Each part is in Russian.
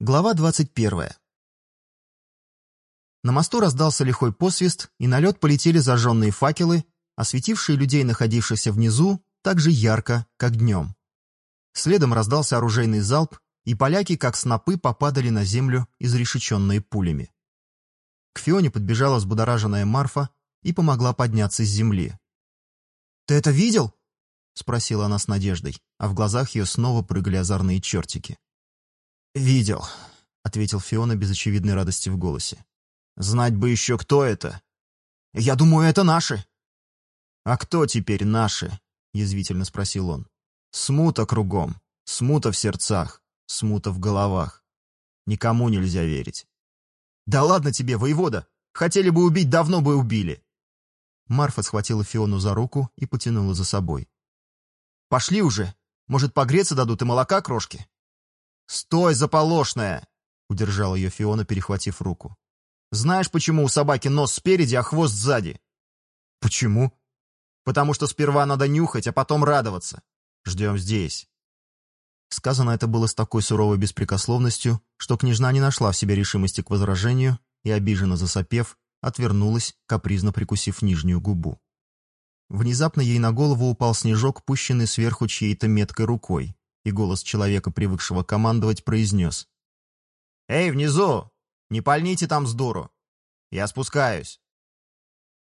Глава 21. На мосту раздался лихой посвист, и на лед полетели зажженные факелы, осветившие людей, находившихся внизу, так же ярко, как днем. Следом раздался оружейный залп, и поляки, как снопы, попадали на землю, изрешеченные пулями. К Фионе подбежала взбудораженная Марфа и помогла подняться с земли. «Ты это видел?» — спросила она с надеждой, а в глазах ее снова прыгали озорные чертики. «Видел», — ответил Фиона без очевидной радости в голосе. «Знать бы еще, кто это». «Я думаю, это наши». «А кто теперь наши?» — язвительно спросил он. «Смута кругом, смута в сердцах, смута в головах. Никому нельзя верить». «Да ладно тебе, воевода! Хотели бы убить, давно бы убили!» Марфа схватила Фиону за руку и потянула за собой. «Пошли уже! Может, погреться дадут и молока крошки?» «Стой, заполошная!» — удержал ее Фиона, перехватив руку. «Знаешь, почему у собаки нос спереди, а хвост сзади?» «Почему?» «Потому что сперва надо нюхать, а потом радоваться. Ждем здесь». Сказано это было с такой суровой беспрекословностью, что княжна не нашла в себе решимости к возражению и, обиженно засопев, отвернулась, капризно прикусив нижнюю губу. Внезапно ей на голову упал снежок, пущенный сверху чьей-то меткой рукой и голос человека, привыкшего командовать, произнес. «Эй, внизу! Не пальните там с дуру! Я спускаюсь!»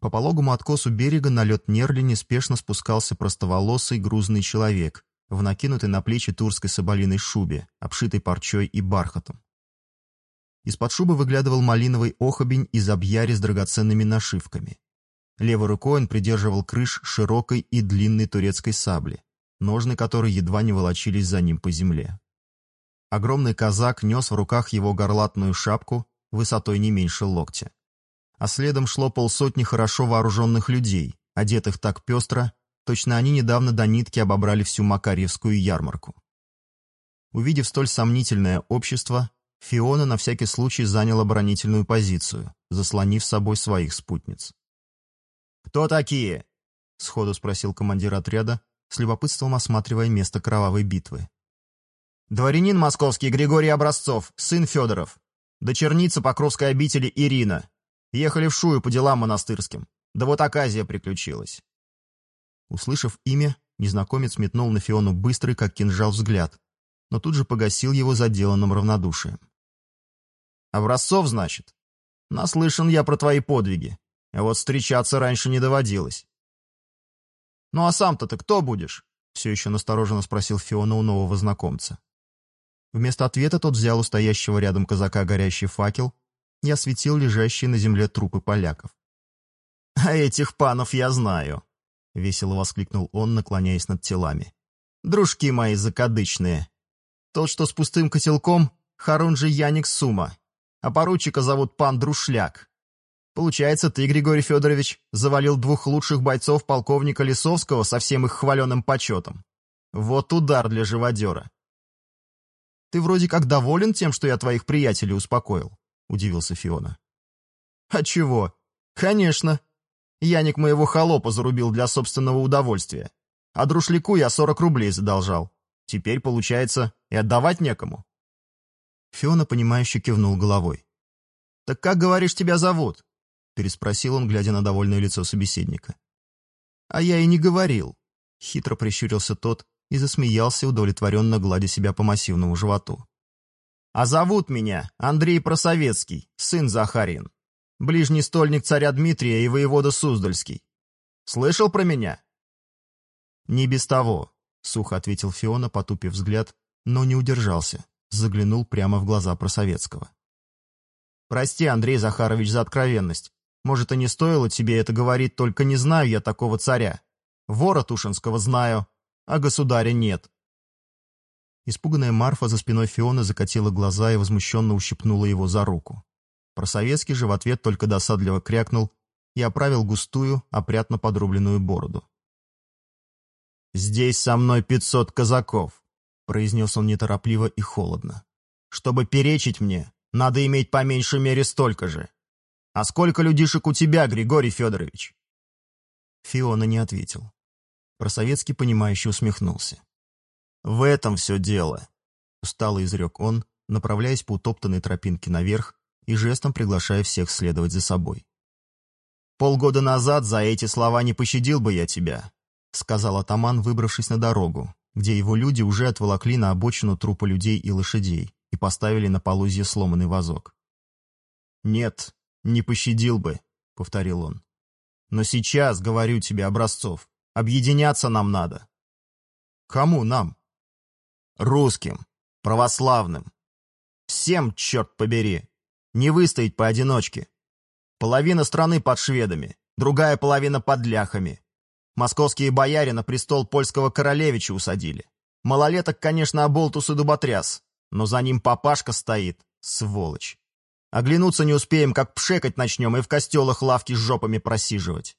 По пологому откосу берега на лед Нерли неспешно спускался простоволосый грузный человек в накинутой на плечи турской соболиной шубе, обшитой парчой и бархатом. Из-под шубы выглядывал малиновый охобень из объяри с драгоценными нашивками. Левой рукой он придерживал крыш широкой и длинной турецкой сабли, ножны которой едва не волочились за ним по земле. Огромный казак нес в руках его горлатную шапку высотой не меньше локтя. А следом шло полсотни хорошо вооруженных людей, одетых так пестро, точно они недавно до нитки обобрали всю Макарьевскую ярмарку. Увидев столь сомнительное общество, Фиона на всякий случай занял оборонительную позицию, заслонив собой своих спутниц. «Кто такие?» — сходу спросил командир отряда, с любопытством осматривая место кровавой битвы. «Дворянин московский Григорий Образцов, сын Федоров. Дочерница Покровской обители Ирина. Ехали в Шую по делам монастырским. Да вот оказия приключилась». Услышав имя, незнакомец метнул на Фиону быстрый, как кинжал, взгляд, но тут же погасил его заделанным равнодушием. «Образцов, значит? Наслышан я про твои подвиги, а вот встречаться раньше не доводилось. «Ну а сам-то ты кто будешь?» — все еще настороженно спросил Фиона у нового знакомца. Вместо ответа тот взял у стоящего рядом казака горящий факел и осветил лежащие на земле трупы поляков. «А этих панов я знаю!» — весело воскликнул он, наклоняясь над телами. «Дружки мои закадычные! Тот, что с пустым котелком, Харунжи Яник Сума, а поручика зовут пан Друшляк. Получается, ты, Григорий Федорович, завалил двух лучших бойцов полковника Лисовского со всем их хваленым почетом. Вот удар для живодера. Ты вроде как доволен тем, что я твоих приятелей успокоил, удивился Фиона. А чего? Конечно. Яник моего холопа зарубил для собственного удовольствия. А друшляку я сорок рублей задолжал. Теперь, получается, и отдавать некому. Фиона, понимающе кивнул головой. «Так как, говоришь, тебя зовут?» — переспросил он, глядя на довольное лицо собеседника. «А я и не говорил», — хитро прищурился тот и засмеялся, удовлетворенно гладя себя по массивному животу. «А зовут меня Андрей Просоветский, сын Захарин, ближний стольник царя Дмитрия и воевода Суздальский. Слышал про меня?» «Не без того», — сухо ответил Фиона, потупив взгляд, но не удержался, заглянул прямо в глаза Просоветского. «Прости, Андрей Захарович, за откровенность. Может, и не стоило тебе это говорить, только не знаю я такого царя. Вора Тушинского знаю, а государя нет. Испуганная Марфа за спиной Фиона закатила глаза и возмущенно ущипнула его за руку. Просоветский же в ответ только досадливо крякнул и оправил густую, опрятно подрубленную бороду. «Здесь со мной пятьсот казаков», — произнес он неторопливо и холодно. «Чтобы перечить мне, надо иметь по меньшей мере столько же. «А сколько людишек у тебя, Григорий Федорович?» Фиона не ответил. Просоветский, понимающе усмехнулся. «В этом все дело», — устало изрек он, направляясь по утоптанной тропинке наверх и жестом приглашая всех следовать за собой. «Полгода назад за эти слова не пощадил бы я тебя», — сказал атаман, выбравшись на дорогу, где его люди уже отволокли на обочину трупы людей и лошадей и поставили на полозье сломанный вазок. «Нет, не пощадил бы», — повторил он. «Но сейчас, говорю тебе, Образцов, объединяться нам надо». «Кому нам?» «Русским, православным. Всем, черт побери, не выстоять поодиночке. Половина страны под шведами, другая половина под ляхами. Московские бояре на престол польского королевича усадили. Малолеток, конечно, оболтус и дуботряс, но за ним папашка стоит, сволочь. Оглянуться не успеем, как пшекать начнем и в костелах лавки с жопами просиживать.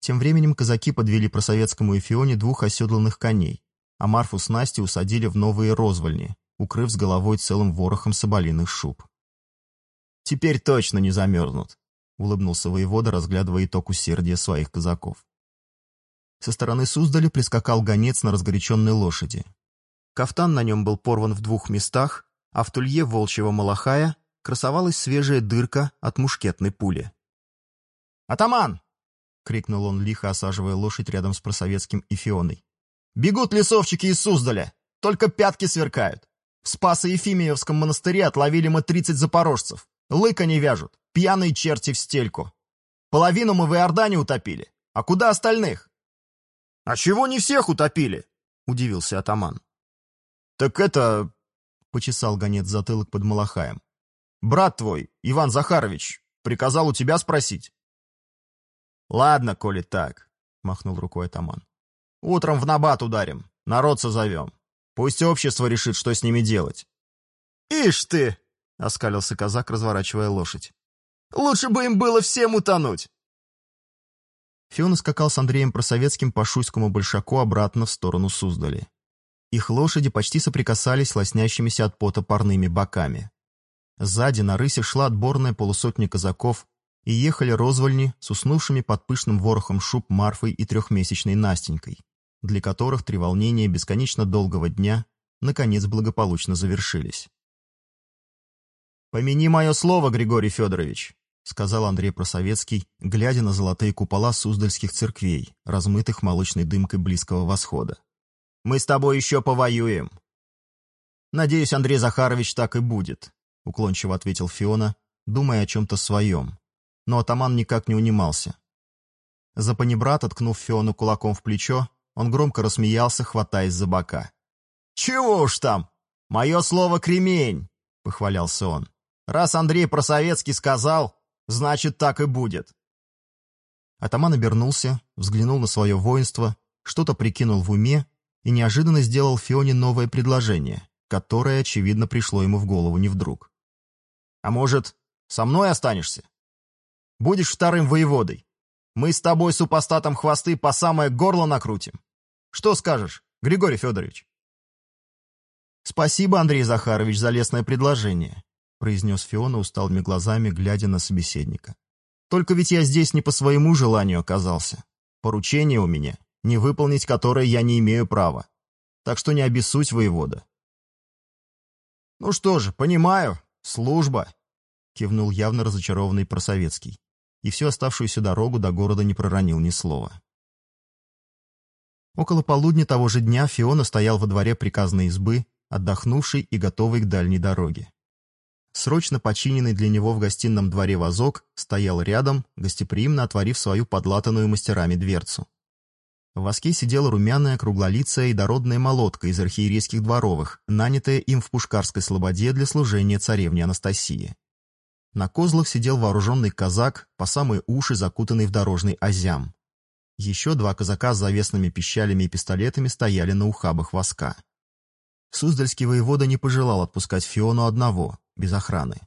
Тем временем казаки подвели про советскому Эфионе двух оседланных коней, а Марфу с Настей усадили в новые розвольни, укрыв с головой целым ворохом соболиных шуб. «Теперь точно не замерзнут», — улыбнулся воевода, разглядывая итог усердия своих казаков. Со стороны Суздаля прискакал гонец на разгоряченной лошади. Кафтан на нем был порван в двух местах, а в тулье волчьего малахая красовалась свежая дырка от мушкетной пули. «Атаман!» — крикнул он, лихо осаживая лошадь рядом с просоветским Ифионой. «Бегут лесовчики из Суздаля! Только пятки сверкают! В Спасо-Ефимиевском монастыре отловили мы тридцать запорожцев. Лыка не вяжут, пьяные черти в стельку. Половину мы в Иордане утопили. А куда остальных? — А чего не всех утопили? — удивился атаман. — Так это... — почесал гонец затылок под Малахаем. — Брат твой, Иван Захарович, приказал у тебя спросить. — Ладно, коли так, — махнул рукой атаман. — Утром в набат ударим, народ созовем. Пусть общество решит, что с ними делать. — Ишь ты! — оскалился казак, разворачивая лошадь. «Лучше бы им было всем утонуть!» Фиона скакал с Андреем Просоветским по Шуйскому большаку обратно в сторону Суздали. Их лошади почти соприкасались с лоснящимися от пота парными боками. Сзади на рысе шла отборная полусотня казаков, и ехали розвольни с уснувшими под пышным ворохом шуб Марфой и трехмесячной Настенькой, для которых три волнения бесконечно долгого дня наконец благополучно завершились. «Помяни мое слово, Григорий Федорович», — сказал Андрей Просоветский, глядя на золотые купола суздальских церквей, размытых молочной дымкой близкого восхода. «Мы с тобой еще повоюем». «Надеюсь, Андрей Захарович так и будет», — уклончиво ответил Фиона, думая о чем-то своем. Но атаман никак не унимался. За панибрат, откнув Фиону кулаком в плечо, он громко рассмеялся, хватаясь за бока. «Чего уж там! Мое слово кремень!» — похвалялся он. Раз Андрей Просоветский сказал, значит, так и будет. Атаман обернулся, взглянул на свое воинство, что-то прикинул в уме и неожиданно сделал Фионе новое предложение, которое, очевидно, пришло ему в голову не вдруг. «А может, со мной останешься? Будешь вторым воеводой. Мы с тобой супостатом хвосты по самое горло накрутим. Что скажешь, Григорий Федорович?» «Спасибо, Андрей Захарович, за лестное предложение. — произнес Фиона усталыми глазами, глядя на собеседника. «Только ведь я здесь не по своему желанию оказался. Поручение у меня, не выполнить которое я не имею права. Так что не обессудь, воевода». «Ну что же, понимаю, служба», — кивнул явно разочарованный Просоветский. И всю оставшуюся дорогу до города не проронил ни слова. Около полудня того же дня Фиона стоял во дворе приказной избы, отдохнувший и готовый к дальней дороге. Срочно починенный для него в гостином дворе вазок стоял рядом, гостеприимно отворив свою подлатанную мастерами дверцу. В воске сидела румяная, круглолицая и дородная молотка из архиерейских дворовых, нанятая им в Пушкарской слободе для служения царевне Анастасии. На козлах сидел вооруженный казак, по самые уши закутанный в дорожный озям. Еще два казака с завесными пищалями и пистолетами стояли на ухабах воска. Суздальский воевода не пожелал отпускать Фиону одного, без охраны.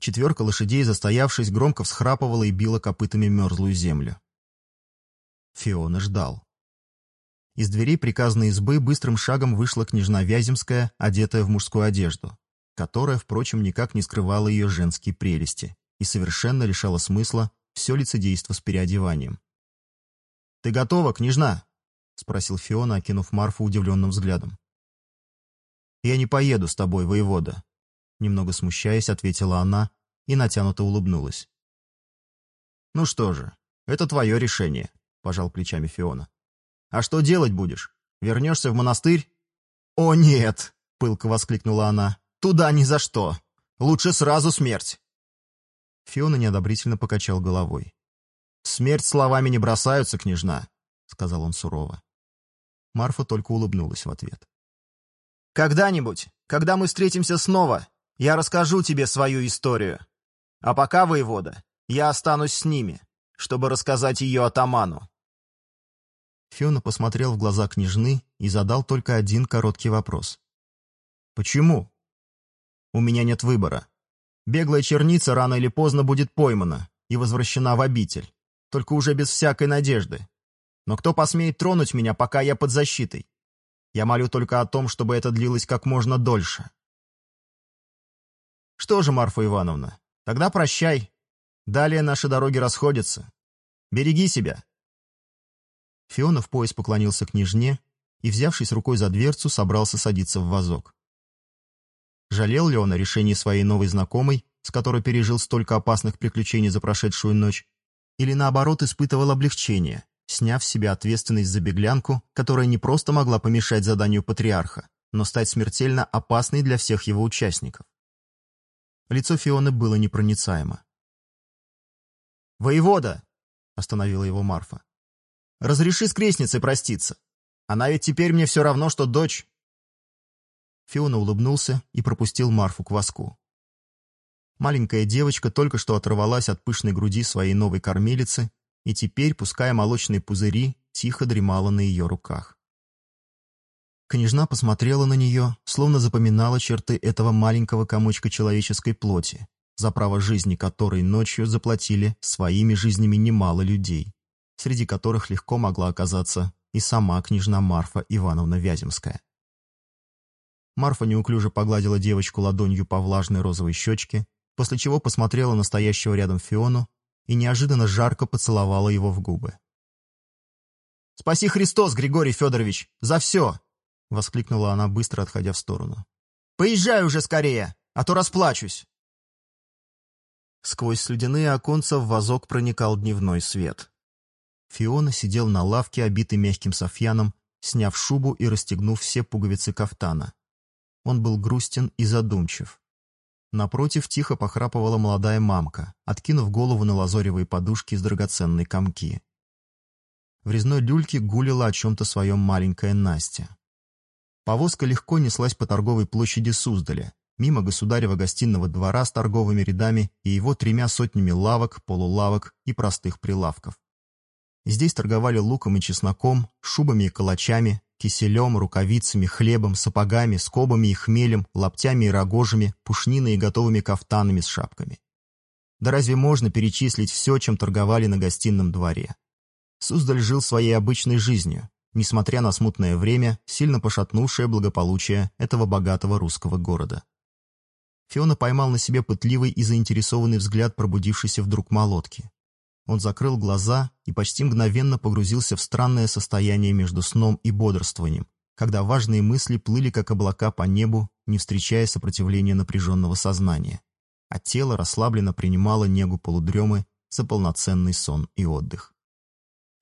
Четверка лошадей, застоявшись, громко всхрапывала и била копытами мерзлую землю. Фиона ждал. Из дверей приказной избы быстрым шагом вышла княжна Вяземская, одетая в мужскую одежду, которая, впрочем, никак не скрывала ее женские прелести и совершенно лишала смысла все лицедейство с переодеванием. «Ты готова, княжна?» — спросил Фиона, окинув Марфу удивленным взглядом. «Я не поеду с тобой, воевода», — немного смущаясь, ответила она и натянуто улыбнулась. «Ну что же, это твое решение», — пожал плечами Фиона. «А что делать будешь? Вернешься в монастырь?» «О, нет!» — пылко воскликнула она. «Туда ни за что! Лучше сразу смерть!» Фиона неодобрительно покачал головой. «Смерть словами не бросаются, княжна», — сказал он сурово. Марфа только улыбнулась в ответ. «Когда-нибудь, когда мы встретимся снова, я расскажу тебе свою историю. А пока, воевода, я останусь с ними, чтобы рассказать ее атаману». Фиона посмотрел в глаза княжны и задал только один короткий вопрос. «Почему?» «У меня нет выбора. Беглая черница рано или поздно будет поймана и возвращена в обитель, только уже без всякой надежды. Но кто посмеет тронуть меня, пока я под защитой? Я молю только о том, чтобы это длилось как можно дольше. Что же, Марфа Ивановна, тогда прощай. Далее наши дороги расходятся. Береги себя. Фиона в пояс поклонился княжне и, взявшись рукой за дверцу, собрался садиться в вазок. Жалел ли он о решении своей новой знакомой, с которой пережил столько опасных приключений за прошедшую ночь, или наоборот испытывал облегчение, сняв с себя ответственность за беглянку, которая не просто могла помешать заданию патриарха, но стать смертельно опасной для всех его участников. Лицо Фионы было непроницаемо. «Воевода!» — остановила его Марфа. «Разреши с крестницей проститься. Она ведь теперь мне все равно, что дочь». Фиона улыбнулся и пропустил Марфу к воску. Маленькая девочка только что оторвалась от пышной груди своей новой кормилицы и теперь, пуская молочные пузыри, тихо дремала на ее руках. Княжна посмотрела на нее, словно запоминала черты этого маленького комочка человеческой плоти, за право жизни которой ночью заплатили своими жизнями немало людей, среди которых легко могла оказаться и сама княжна Марфа Ивановна Вяземская. Марфа неуклюже погладила девочку ладонью по влажной розовой щечке, после чего посмотрела на стоящего рядом Фиону и неожиданно жарко поцеловала его в губы. «Спаси Христос, Григорий Федорович, за все!» — воскликнула она, быстро отходя в сторону. «Поезжай уже скорее, а то расплачусь!» Сквозь слюдяные оконца в вазок проникал дневной свет. Фиона сидел на лавке, обитый мягким софьяном, сняв шубу и расстегнув все пуговицы кафтана. Он был грустен и задумчив. Напротив тихо похрапывала молодая мамка, откинув голову на лазоревые подушки из драгоценной комки. В резной люльке гулила о чем-то своем маленькая Настя. Повозка легко неслась по торговой площади Суздаля, мимо государева гостиного двора с торговыми рядами и его тремя сотнями лавок, полулавок и простых прилавков. Здесь торговали луком и чесноком, шубами и калачами, киселем, рукавицами, хлебом, сапогами, скобами и хмелем, лаптями и рогожами, пушниной и готовыми кафтанами с шапками. Да разве можно перечислить все, чем торговали на гостином дворе? Суздаль жил своей обычной жизнью, несмотря на смутное время, сильно пошатнувшее благополучие этого богатого русского города. Фиона поймал на себе пытливый и заинтересованный взгляд пробудившейся вдруг молотки. Он закрыл глаза и почти мгновенно погрузился в странное состояние между сном и бодрствованием, когда важные мысли плыли как облака по небу, не встречая сопротивления напряженного сознания, а тело расслабленно принимало негу полудремы за полноценный сон и отдых.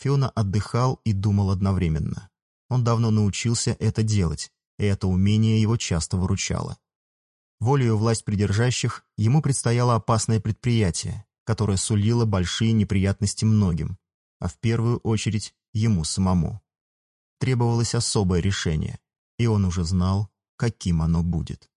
Фиона отдыхал и думал одновременно. Он давно научился это делать, и это умение его часто выручало. Волею власть придержащих ему предстояло опасное предприятие, которая сулила большие неприятности многим, а в первую очередь ему самому. Требовалось особое решение, и он уже знал, каким оно будет.